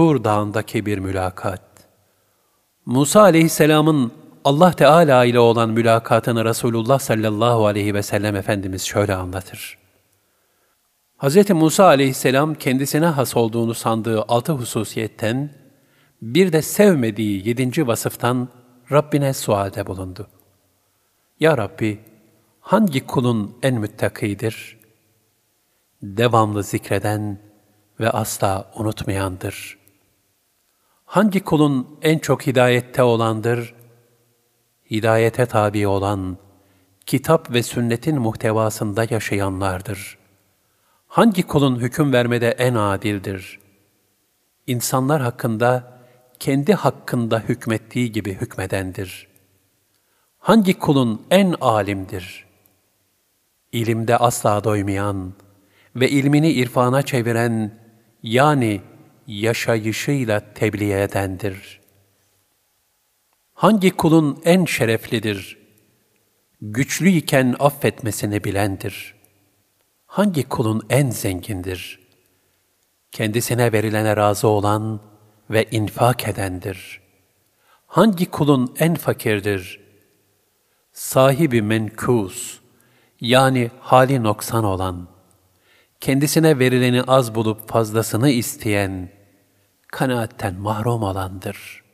Tur Dağı'ndaki bir mülakat. Musa aleyhisselamın Allah Teala ile olan mülakatını Resulullah sallallahu aleyhi ve sellem Efendimiz şöyle anlatır. Hz. Musa aleyhisselam kendisine has olduğunu sandığı altı hususiyetten, bir de sevmediği yedinci vasıftan Rabbine sualde bulundu. Ya Rabbi, hangi kulun en müttakidir? Devamlı zikreden ve asla unutmayandır. Hangi kulun en çok hidayette olandır? Hidayete tabi olan, kitap ve sünnetin muhtevasında yaşayanlardır. Hangi kulun hüküm vermede en adildir? İnsanlar hakkında, kendi hakkında hükmettiği gibi hükmedendir. Hangi kulun en alimdir? İlimde asla doymayan ve ilmini irfana çeviren, yani yaşayışıyla tebliğ edendir. Hangi kulun en şereflidir? Güçlüyken affetmesini bilendir. Hangi kulun en zengindir? Kendisine verilene razı olan ve infak edendir. Hangi kulun en fakirdir? Sahibi menkus, yani hali noksan olan, kendisine verileni az bulup fazlasını isteyen, kanaatten mahrum olandır.''